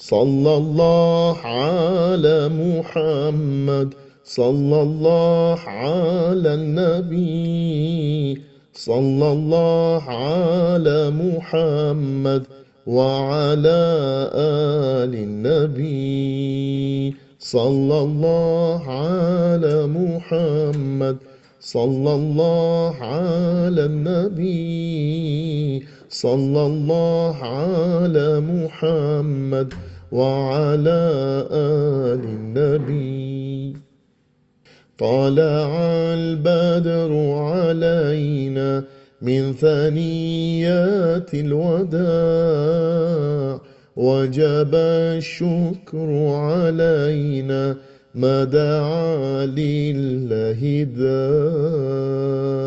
صلى الله على محمد صلى الله على النبي صلى الله على محمد وعلى آل النبي صلى الله على محمد صلى الله على النبي. صلى الله على محمد وعلى آل النبي. طلع البدر علينا من ثنيات الوداع. وجب الشكر علينا ما دعا لله داء